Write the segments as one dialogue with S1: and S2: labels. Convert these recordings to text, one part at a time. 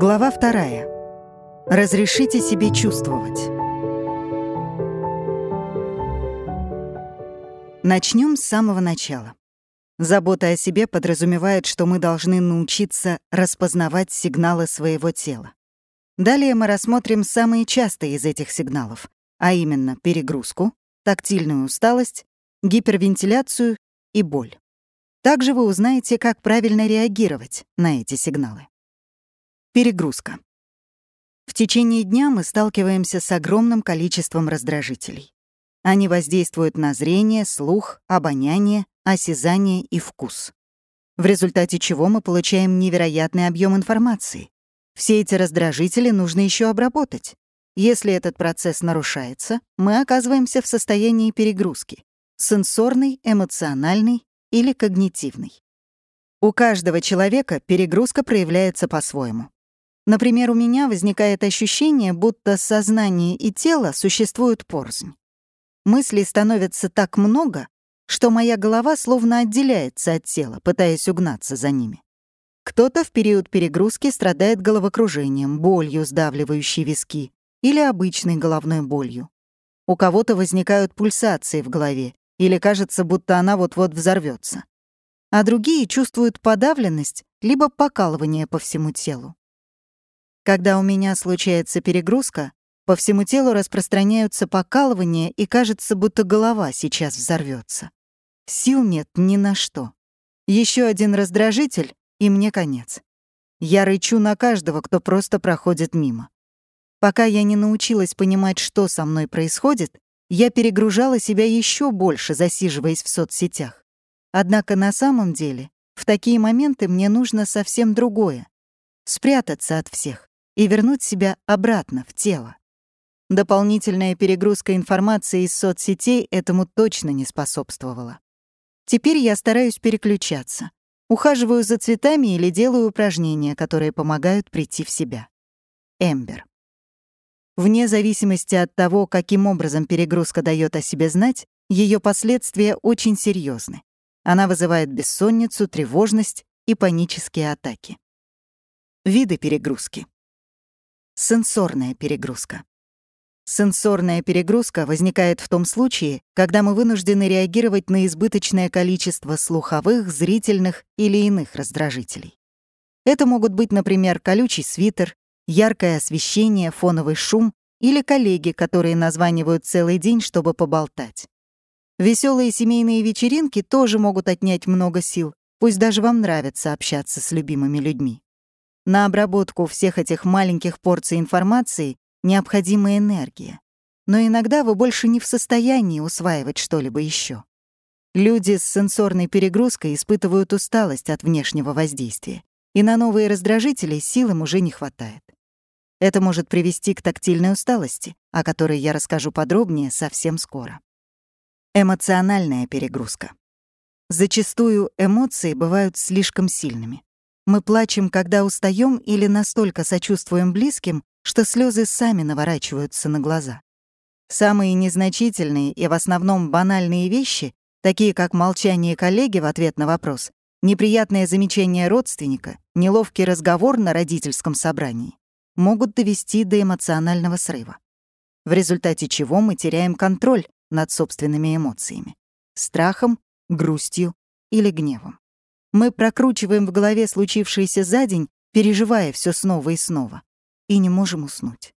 S1: Глава вторая. Разрешите себе чувствовать. Начнем с самого начала. Забота о себе подразумевает, что мы должны научиться распознавать сигналы своего тела. Далее мы рассмотрим самые частые из этих сигналов, а именно перегрузку, тактильную усталость, гипервентиляцию и боль. Также вы узнаете, как правильно реагировать на эти сигналы. Перегрузка. В течение дня мы сталкиваемся с огромным количеством раздражителей. Они воздействуют на зрение, слух, обоняние, осязание и вкус. В результате чего мы получаем невероятный объем информации. Все эти раздражители нужно еще обработать. Если этот процесс нарушается, мы оказываемся в состоянии перегрузки — сенсорной, эмоциональной или когнитивной. У каждого человека перегрузка проявляется по-своему. Например, у меня возникает ощущение, будто сознание и тело существуют порознь. Мыслей становится так много, что моя голова словно отделяется от тела, пытаясь угнаться за ними. Кто-то в период перегрузки страдает головокружением, болью, сдавливающей виски, или обычной головной болью. У кого-то возникают пульсации в голове, или кажется, будто она вот-вот взорвется. А другие чувствуют подавленность, либо покалывание по всему телу. Когда у меня случается перегрузка, по всему телу распространяются покалывания, и кажется, будто голова сейчас взорвется. Сил нет ни на что. Еще один раздражитель, и мне конец. Я рычу на каждого, кто просто проходит мимо. Пока я не научилась понимать, что со мной происходит, я перегружала себя еще больше, засиживаясь в соцсетях. Однако на самом деле в такие моменты мне нужно совсем другое — спрятаться от всех и вернуть себя обратно в тело. Дополнительная перегрузка информации из соцсетей этому точно не способствовала. Теперь я стараюсь переключаться. Ухаживаю за цветами или делаю упражнения, которые помогают прийти в себя. Эмбер. Вне зависимости от того, каким образом перегрузка дает о себе знать, ее последствия очень серьезны. Она вызывает бессонницу, тревожность и панические атаки. Виды перегрузки. Сенсорная перегрузка. Сенсорная перегрузка возникает в том случае, когда мы вынуждены реагировать на избыточное количество слуховых, зрительных или иных раздражителей. Это могут быть, например, колючий свитер, яркое освещение, фоновый шум или коллеги, которые названивают целый день, чтобы поболтать. Веселые семейные вечеринки тоже могут отнять много сил, пусть даже вам нравится общаться с любимыми людьми. На обработку всех этих маленьких порций информации необходима энергия. Но иногда вы больше не в состоянии усваивать что-либо еще. Люди с сенсорной перегрузкой испытывают усталость от внешнего воздействия, и на новые раздражители сил им уже не хватает. Это может привести к тактильной усталости, о которой я расскажу подробнее совсем скоро. Эмоциональная перегрузка. Зачастую эмоции бывают слишком сильными. Мы плачем, когда устаем или настолько сочувствуем близким, что слезы сами наворачиваются на глаза. Самые незначительные и в основном банальные вещи, такие как молчание коллеги в ответ на вопрос, неприятное замечание родственника, неловкий разговор на родительском собрании, могут довести до эмоционального срыва, в результате чего мы теряем контроль над собственными эмоциями — страхом, грустью или гневом. Мы прокручиваем в голове случившееся за день, переживая все снова и снова, и не можем уснуть.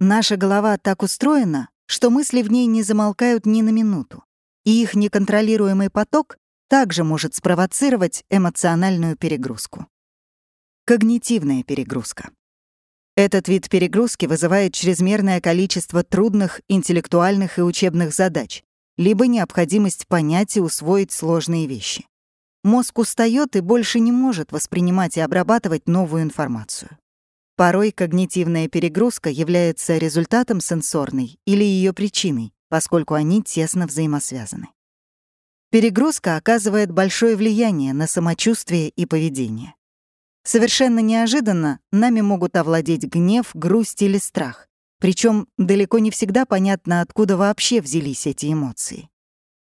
S1: Наша голова так устроена, что мысли в ней не замолкают ни на минуту, и их неконтролируемый поток также может спровоцировать эмоциональную перегрузку. Когнитивная перегрузка. Этот вид перегрузки вызывает чрезмерное количество трудных интеллектуальных и учебных задач, либо необходимость понять и усвоить сложные вещи. Мозг устает и больше не может воспринимать и обрабатывать новую информацию. Порой когнитивная перегрузка является результатом сенсорной или ее причиной, поскольку они тесно взаимосвязаны. Перегрузка оказывает большое влияние на самочувствие и поведение. Совершенно неожиданно нами могут овладеть гнев, грусть или страх. Причем далеко не всегда понятно, откуда вообще взялись эти эмоции.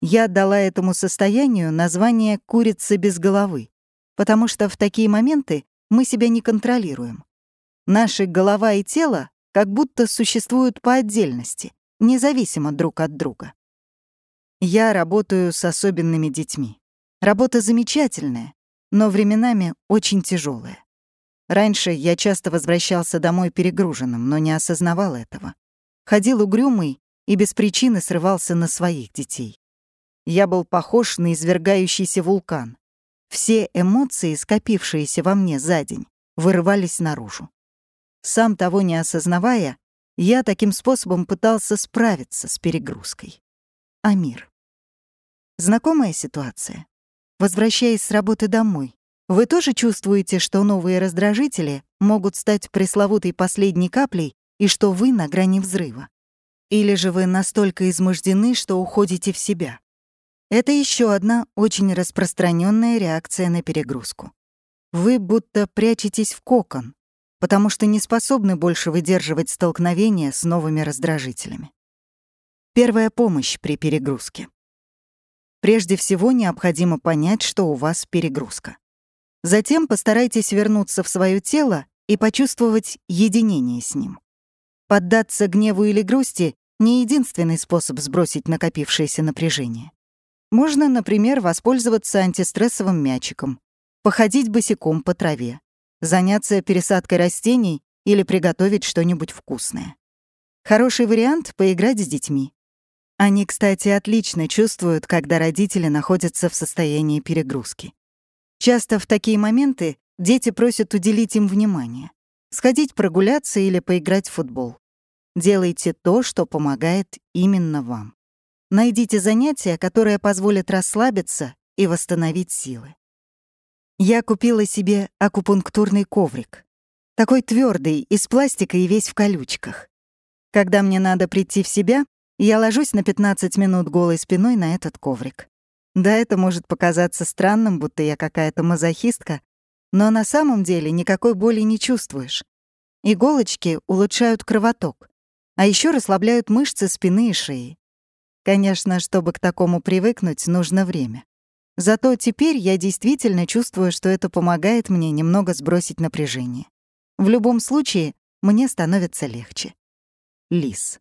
S1: Я дала этому состоянию название «курица без головы», потому что в такие моменты мы себя не контролируем. Наши голова и тело как будто существуют по отдельности, независимо друг от друга. Я работаю с особенными детьми. Работа замечательная, но временами очень тяжелая. Раньше я часто возвращался домой перегруженным, но не осознавал этого. Ходил угрюмый и без причины срывался на своих детей. Я был похож на извергающийся вулкан. Все эмоции, скопившиеся во мне за день, вырывались наружу. Сам того не осознавая, я таким способом пытался справиться с перегрузкой. Амир. Знакомая ситуация? Возвращаясь с работы домой, вы тоже чувствуете, что новые раздражители могут стать пресловутой последней каплей и что вы на грани взрыва? Или же вы настолько измождены, что уходите в себя? Это еще одна очень распространенная реакция на перегрузку. Вы будто прячетесь в кокон, потому что не способны больше выдерживать столкновения с новыми раздражителями. Первая помощь при перегрузке. Прежде всего необходимо понять, что у вас перегрузка. Затем постарайтесь вернуться в свое тело и почувствовать единение с ним. Поддаться гневу или грусти — не единственный способ сбросить накопившееся напряжение. Можно, например, воспользоваться антистрессовым мячиком, походить босиком по траве, заняться пересадкой растений или приготовить что-нибудь вкусное. Хороший вариант — поиграть с детьми. Они, кстати, отлично чувствуют, когда родители находятся в состоянии перегрузки. Часто в такие моменты дети просят уделить им внимание, сходить прогуляться или поиграть в футбол. Делайте то, что помогает именно вам. Найдите занятия, которые позволят расслабиться и восстановить силы. Я купила себе акупунктурный коврик. Такой твердый, из пластика и весь в колючках. Когда мне надо прийти в себя, я ложусь на 15 минут голой спиной на этот коврик. Да, это может показаться странным, будто я какая-то мазохистка, но на самом деле никакой боли не чувствуешь. Иголочки улучшают кровоток, а еще расслабляют мышцы спины и шеи. Конечно, чтобы к такому привыкнуть, нужно время. Зато теперь я действительно чувствую, что это помогает мне немного сбросить напряжение. В любом случае, мне становится легче. Лис.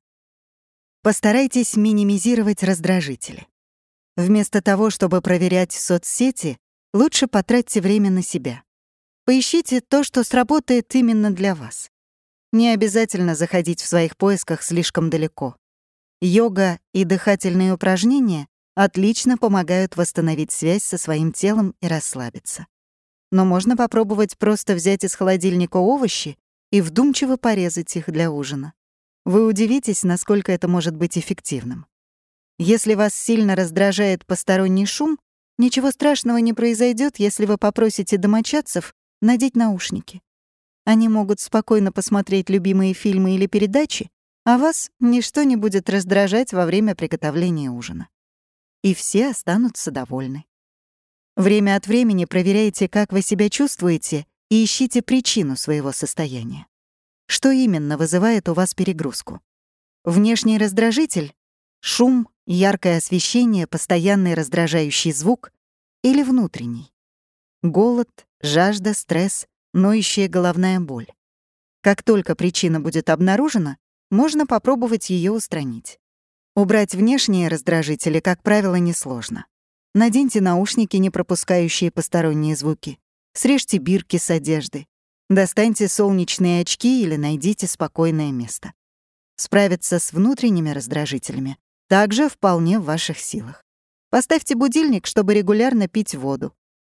S1: Постарайтесь минимизировать раздражители. Вместо того, чтобы проверять соцсети, лучше потратьте время на себя. Поищите то, что сработает именно для вас. Не обязательно заходить в своих поисках слишком далеко. Йога и дыхательные упражнения отлично помогают восстановить связь со своим телом и расслабиться. Но можно попробовать просто взять из холодильника овощи и вдумчиво порезать их для ужина. Вы удивитесь, насколько это может быть эффективным. Если вас сильно раздражает посторонний шум, ничего страшного не произойдет, если вы попросите домочадцев надеть наушники. Они могут спокойно посмотреть любимые фильмы или передачи, а вас ничто не будет раздражать во время приготовления ужина. И все останутся довольны. Время от времени проверяйте, как вы себя чувствуете, и ищите причину своего состояния. Что именно вызывает у вас перегрузку? Внешний раздражитель? Шум, яркое освещение, постоянный раздражающий звук? Или внутренний? Голод, жажда, стресс, ноющая головная боль. Как только причина будет обнаружена, можно попробовать ее устранить. Убрать внешние раздражители, как правило, несложно. Наденьте наушники, не пропускающие посторонние звуки. Срежьте бирки с одежды. Достаньте солнечные очки или найдите спокойное место. Справиться с внутренними раздражителями также вполне в ваших силах. Поставьте будильник, чтобы регулярно пить воду.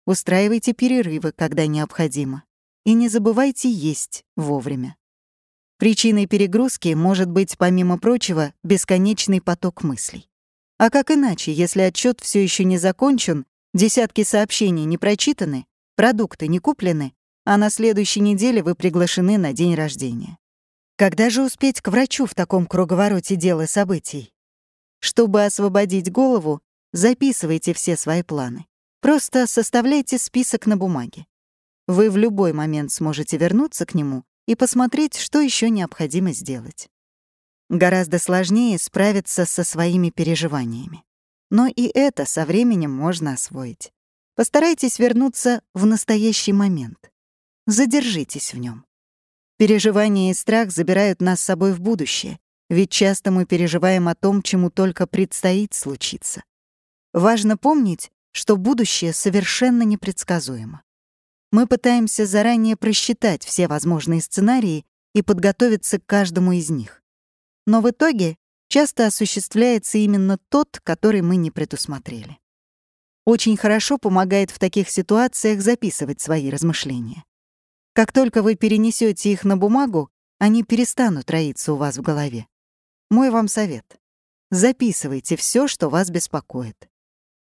S1: Устраивайте перерывы, когда необходимо. И не забывайте есть вовремя. Причиной перегрузки может быть, помимо прочего, бесконечный поток мыслей. А как иначе, если отчет все еще не закончен, десятки сообщений не прочитаны, продукты не куплены, а на следующей неделе вы приглашены на день рождения. Когда же успеть к врачу в таком круговороте дел и событий? Чтобы освободить голову, записывайте все свои планы. Просто составляйте список на бумаге. Вы в любой момент сможете вернуться к нему и посмотреть, что еще необходимо сделать. Гораздо сложнее справиться со своими переживаниями. Но и это со временем можно освоить. Постарайтесь вернуться в настоящий момент. Задержитесь в нем. Переживания и страх забирают нас с собой в будущее, ведь часто мы переживаем о том, чему только предстоит случиться. Важно помнить, что будущее совершенно непредсказуемо. Мы пытаемся заранее просчитать все возможные сценарии и подготовиться к каждому из них. Но в итоге часто осуществляется именно тот, который мы не предусмотрели. Очень хорошо помогает в таких ситуациях записывать свои размышления. Как только вы перенесете их на бумагу, они перестанут роиться у вас в голове. Мой вам совет. Записывайте все, что вас беспокоит.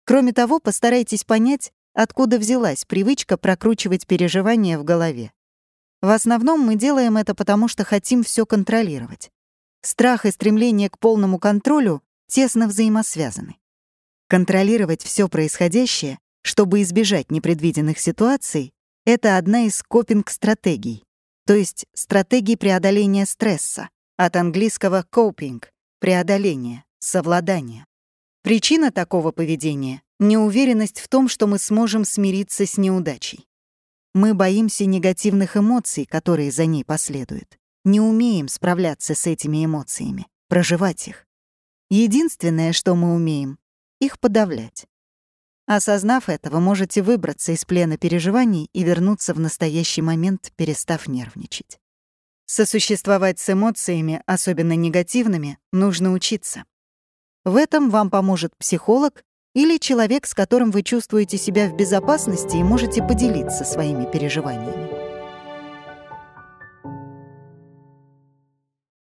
S1: Кроме того, постарайтесь понять, откуда взялась привычка прокручивать переживания в голове. В основном мы делаем это потому, что хотим все контролировать. Страх и стремление к полному контролю тесно взаимосвязаны. Контролировать все происходящее, чтобы избежать непредвиденных ситуаций, это одна из копинг-стратегий, то есть стратегий преодоления стресса, от английского coping — преодоление, совладание. Причина такого поведения — неуверенность в том, что мы сможем смириться с неудачей. Мы боимся негативных эмоций, которые за ней последуют. Не умеем справляться с этими эмоциями, проживать их. Единственное, что мы умеем — их подавлять. Осознав это, вы можете выбраться из плена переживаний и вернуться в настоящий момент, перестав нервничать. Сосуществовать с эмоциями, особенно негативными, нужно учиться. В этом вам поможет психолог или человек, с которым вы чувствуете себя в безопасности и можете поделиться своими переживаниями.